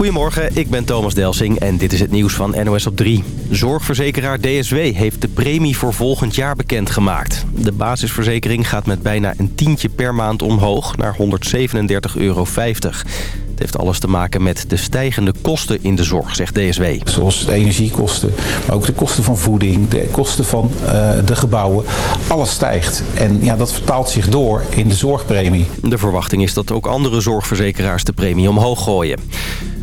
Goedemorgen, ik ben Thomas Delsing en dit is het nieuws van NOS op 3. Zorgverzekeraar DSW heeft de premie voor volgend jaar bekendgemaakt. De basisverzekering gaat met bijna een tientje per maand omhoog naar 137,50 euro. Het heeft alles te maken met de stijgende kosten in de zorg, zegt DSW. Zoals de energiekosten, maar ook de kosten van voeding, de kosten van uh, de gebouwen. Alles stijgt. En ja, dat vertaalt zich door in de zorgpremie. De verwachting is dat ook andere zorgverzekeraars de premie omhoog gooien.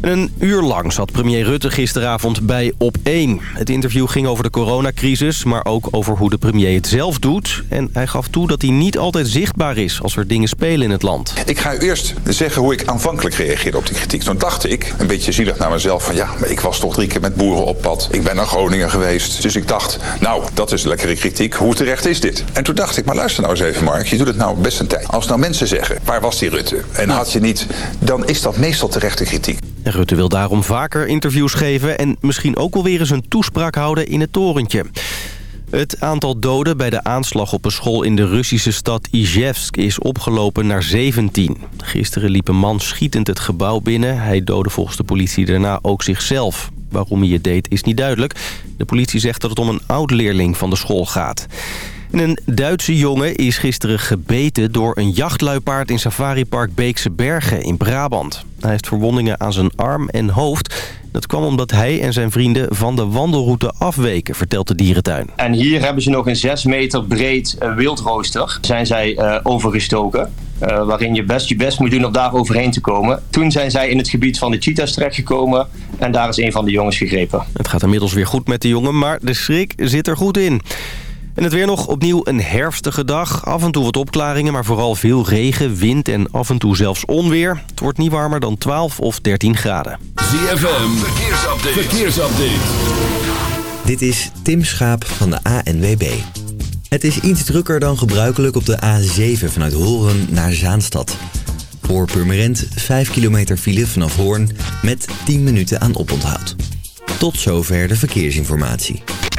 Een uur lang zat premier Rutte gisteravond bij Op1. Het interview ging over de coronacrisis, maar ook over hoe de premier het zelf doet. En hij gaf toe dat hij niet altijd zichtbaar is als er dingen spelen in het land. Ik ga u eerst zeggen hoe ik aanvankelijk reageerde op die kritiek. Toen dacht ik, een beetje zielig naar mezelf, van ja, maar ik was toch drie keer met boeren op pad. Ik ben naar Groningen geweest. Dus ik dacht, nou, dat is lekkere kritiek. Hoe terecht is dit? En toen dacht ik, maar luister nou eens even Mark, je doet het nou best een tijd. Als nou mensen zeggen, waar was die Rutte? En had je niet, dan is dat meestal terechte kritiek. Rutte wil daarom vaker interviews geven... en misschien ook wel weer eens een toespraak houden in het torentje. Het aantal doden bij de aanslag op een school in de Russische stad Ijevsk is opgelopen naar 17. Gisteren liep een man schietend het gebouw binnen. Hij doodde volgens de politie daarna ook zichzelf. Waarom hij het deed is niet duidelijk. De politie zegt dat het om een oud-leerling van de school gaat. Een Duitse jongen is gisteren gebeten door een jachtluipaard in safaripark Beekse Bergen in Brabant. Hij heeft verwondingen aan zijn arm en hoofd. Dat kwam omdat hij en zijn vrienden van de wandelroute afweken, vertelt de dierentuin. En hier hebben ze nog een 6 meter breed uh, wildrooster. Zijn zij uh, overgestoken. Uh, waarin je best je best moet doen om daar overheen te komen. Toen zijn zij in het gebied van de cheetahs terechtgekomen. En daar is een van de jongens gegrepen. Het gaat inmiddels weer goed met de jongen, maar de schrik zit er goed in. En het weer nog opnieuw een herfstige dag. Af en toe wat opklaringen, maar vooral veel regen, wind en af en toe zelfs onweer. Het wordt niet warmer dan 12 of 13 graden. ZFM, verkeersupdate. verkeersupdate. Dit is Tim Schaap van de ANWB. Het is iets drukker dan gebruikelijk op de A7 vanuit Horen naar Zaanstad. Voor Purmerend 5 kilometer file vanaf Hoorn met 10 minuten aan oponthoud. Tot zover de verkeersinformatie.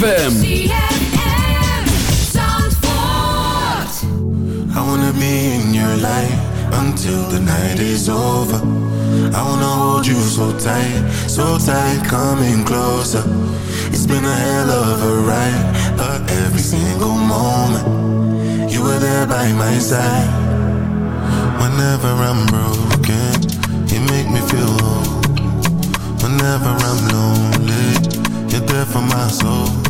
ZFM. I wanna be in your life until the night is over. I wanna hold you so tight, so tight, coming closer. It's been a hell of a ride, but every single moment you were there by my side. Whenever I'm broken, you make me feel whole. Whenever I'm lonely, you're there for my soul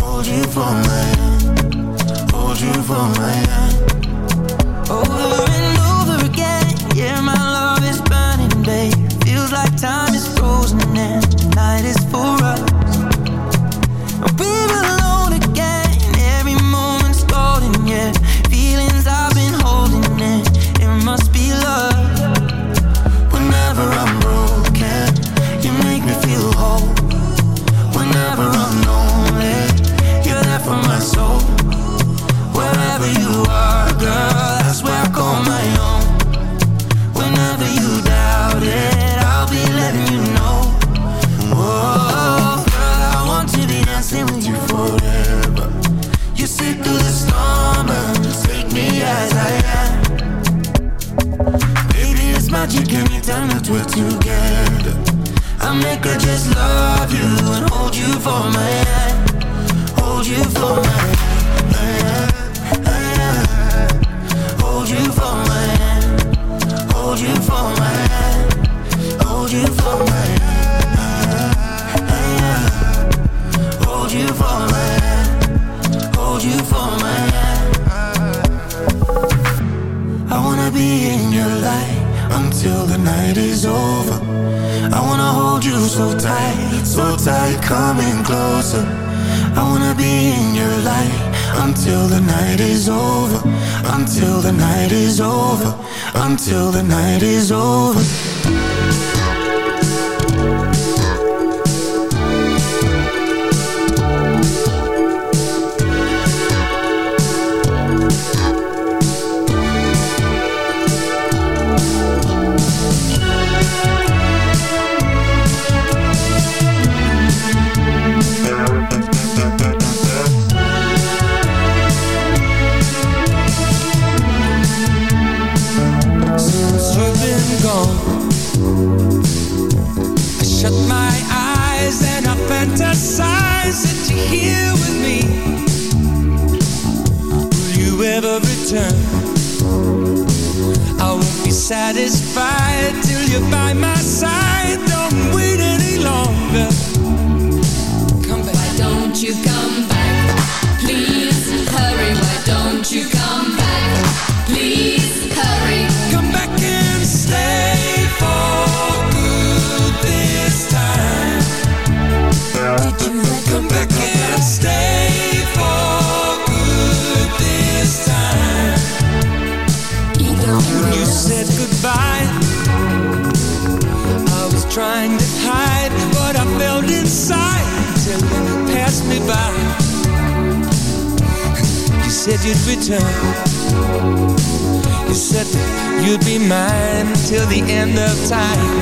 hold you for my hand, hold you for my hand. side.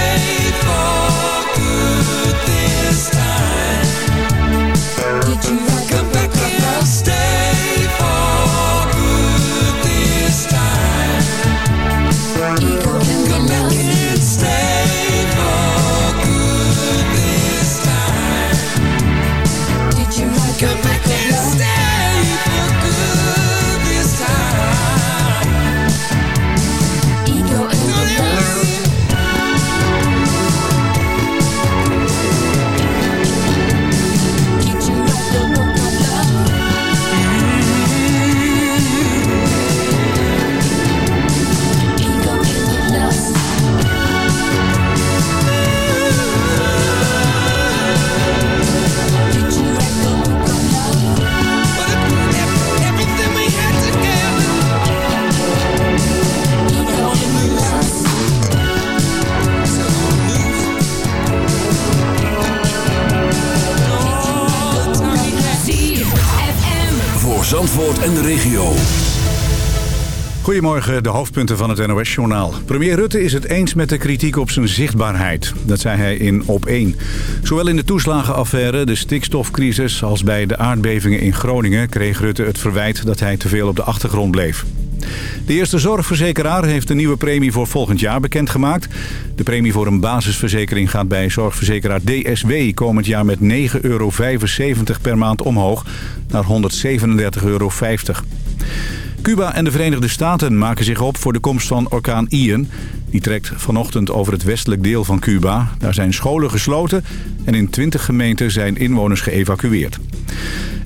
En de regio. Goedemorgen, de hoofdpunten van het NOS-journaal. Premier Rutte is het eens met de kritiek op zijn zichtbaarheid. Dat zei hij in Op 1. Zowel in de toeslagenaffaire, de stikstofcrisis... als bij de aardbevingen in Groningen kreeg Rutte het verwijt... dat hij te veel op de achtergrond bleef. De eerste zorgverzekeraar heeft de nieuwe premie voor volgend jaar bekendgemaakt. De premie voor een basisverzekering gaat bij zorgverzekeraar DSW komend jaar met 9,75 euro per maand omhoog naar 137,50 euro. Cuba en de Verenigde Staten maken zich op voor de komst van orkaan Ian. Die trekt vanochtend over het westelijk deel van Cuba. Daar zijn scholen gesloten en in 20 gemeenten zijn inwoners geëvacueerd.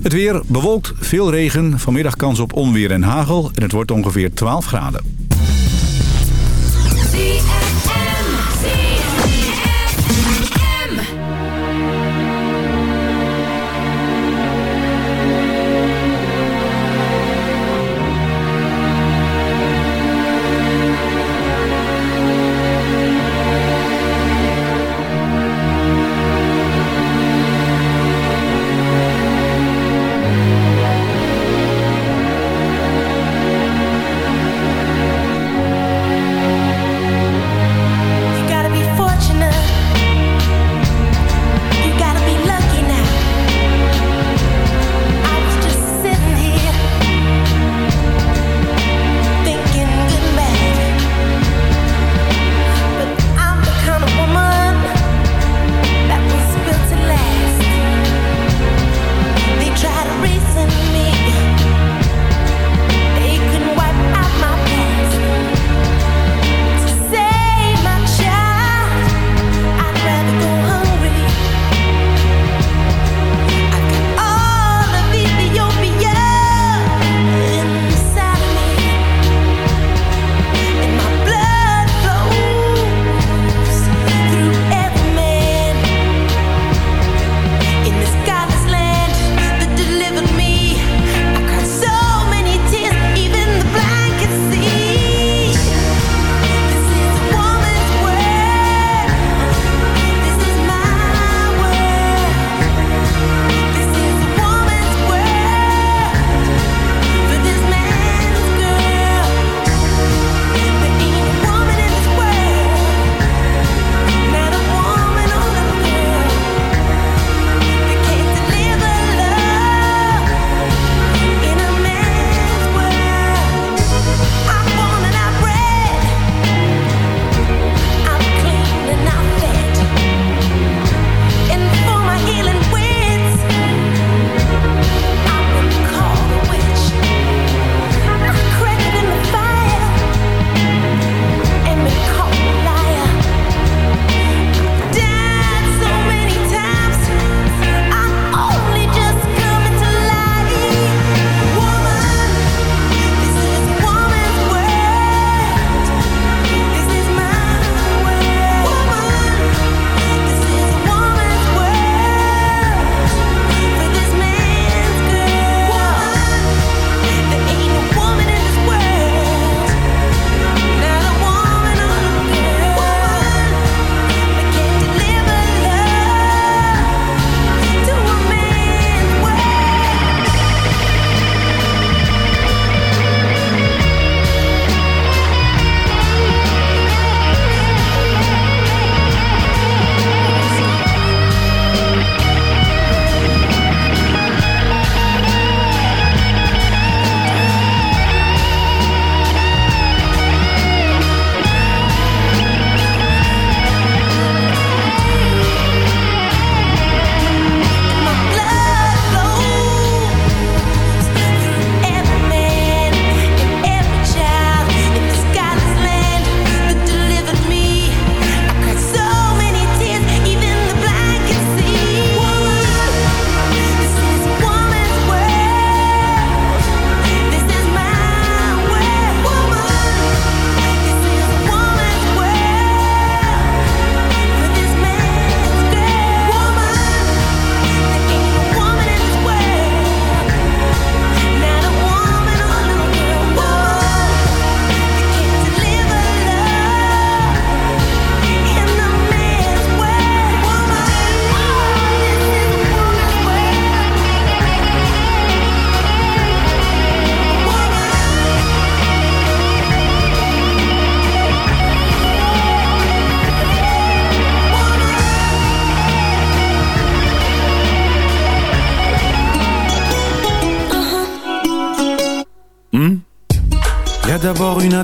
Het weer bewolkt, veel regen, vanmiddag kans op onweer en hagel en het wordt ongeveer 12 graden.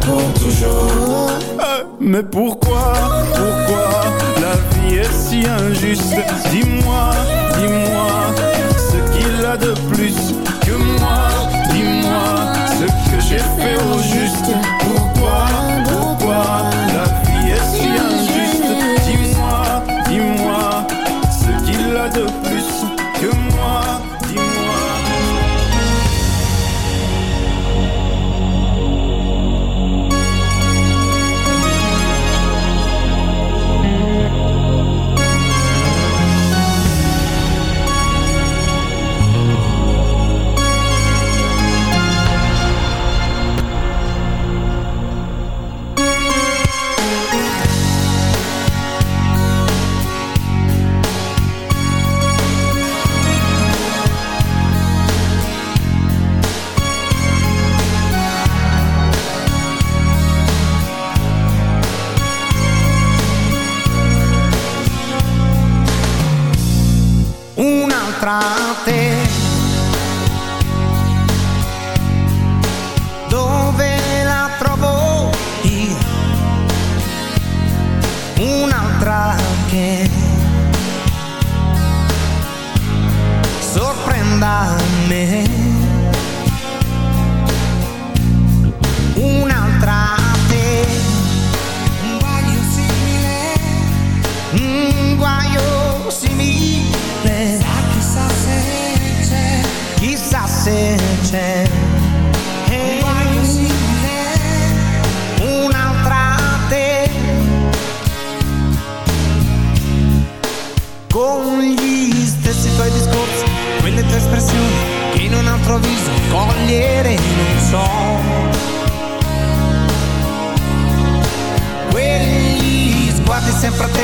toujours. Euh, Mais pourquoi, pourquoi la vie est si injuste? Dis-moi, dis-moi ce qu'il a de plus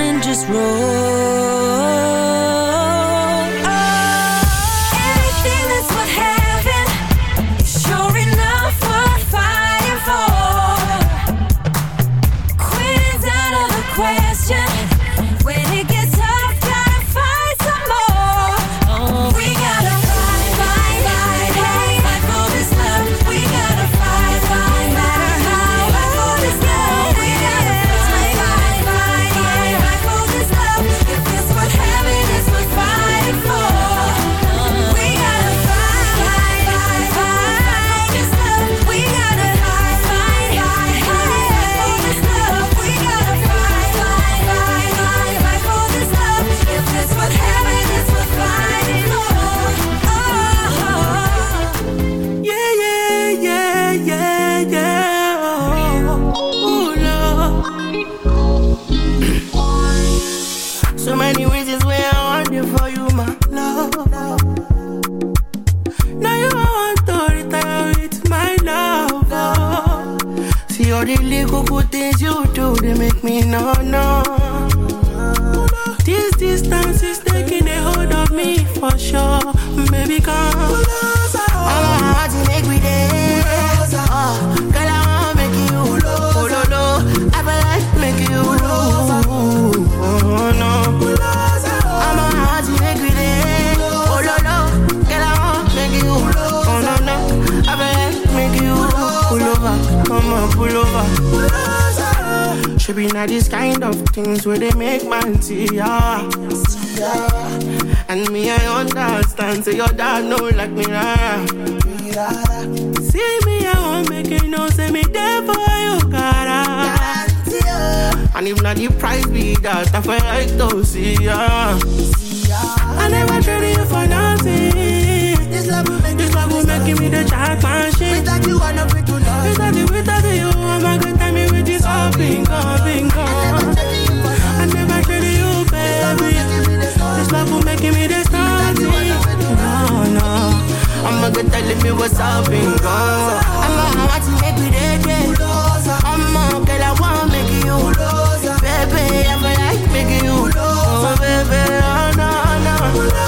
and just roll. No, no. Should be not these kind of things where they make man see ya. See. And me, I understand. Say your dad know like me, rara. See me, I won't make you know. Say me there for you, cara. And if not the price be that, I feel like don't see ya. I never traded you for nothing. This love will make, this love will make me the jack machine. Without you, I never do nothing. Without without you, I'm all. I never traded you, baby. This love me. No, no. I'm me what's. I'm to make I'm I wanna make you. Baby, I feel like making you. Oh, baby, oh, no, no.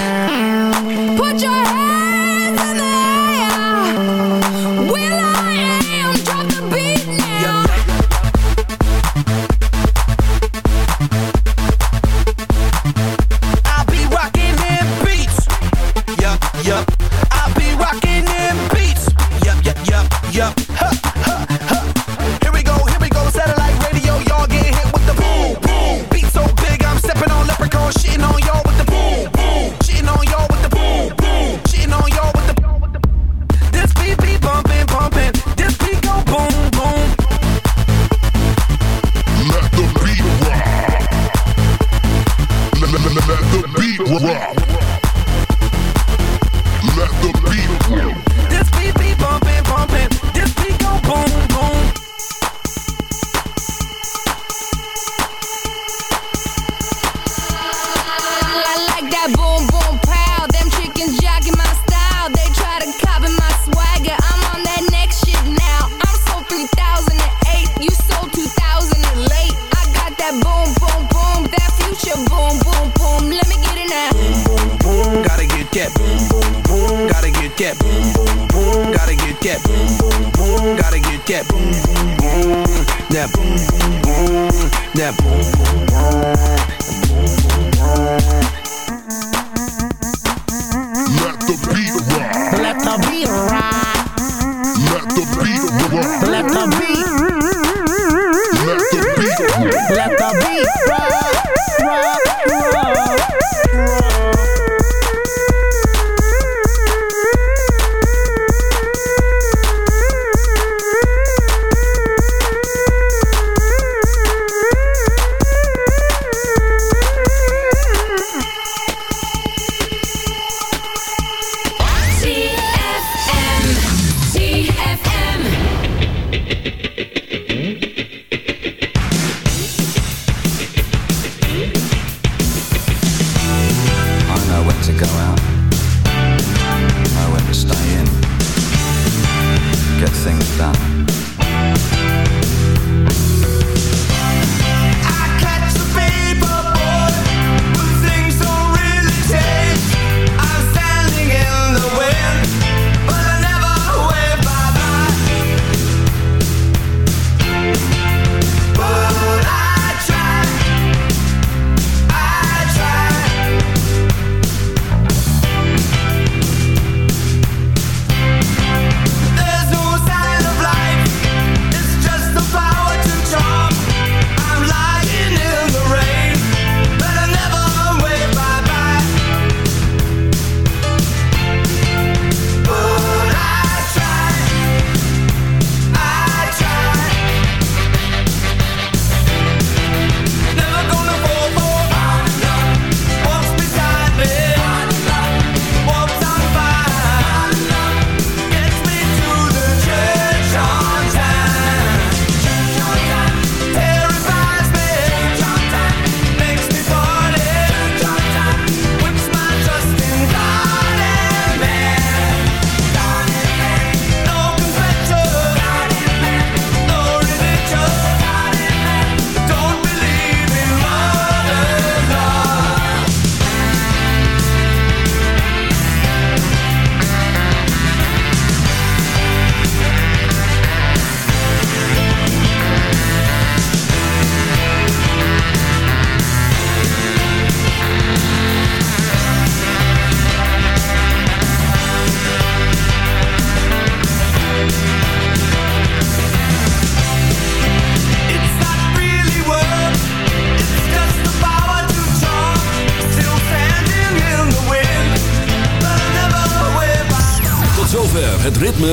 huh. Here we go, here we go. Satellite radio, y'all get hit with the boom, boom. Beat so big, I'm stepping on shitting on y'all with the boom, boom. Shitting on y'all with the boom, boom. Shitting on y'all with the. This beat be bumping. This beat go boom, boom. Let the beat rock. Let the beat rock. Let the beat rock.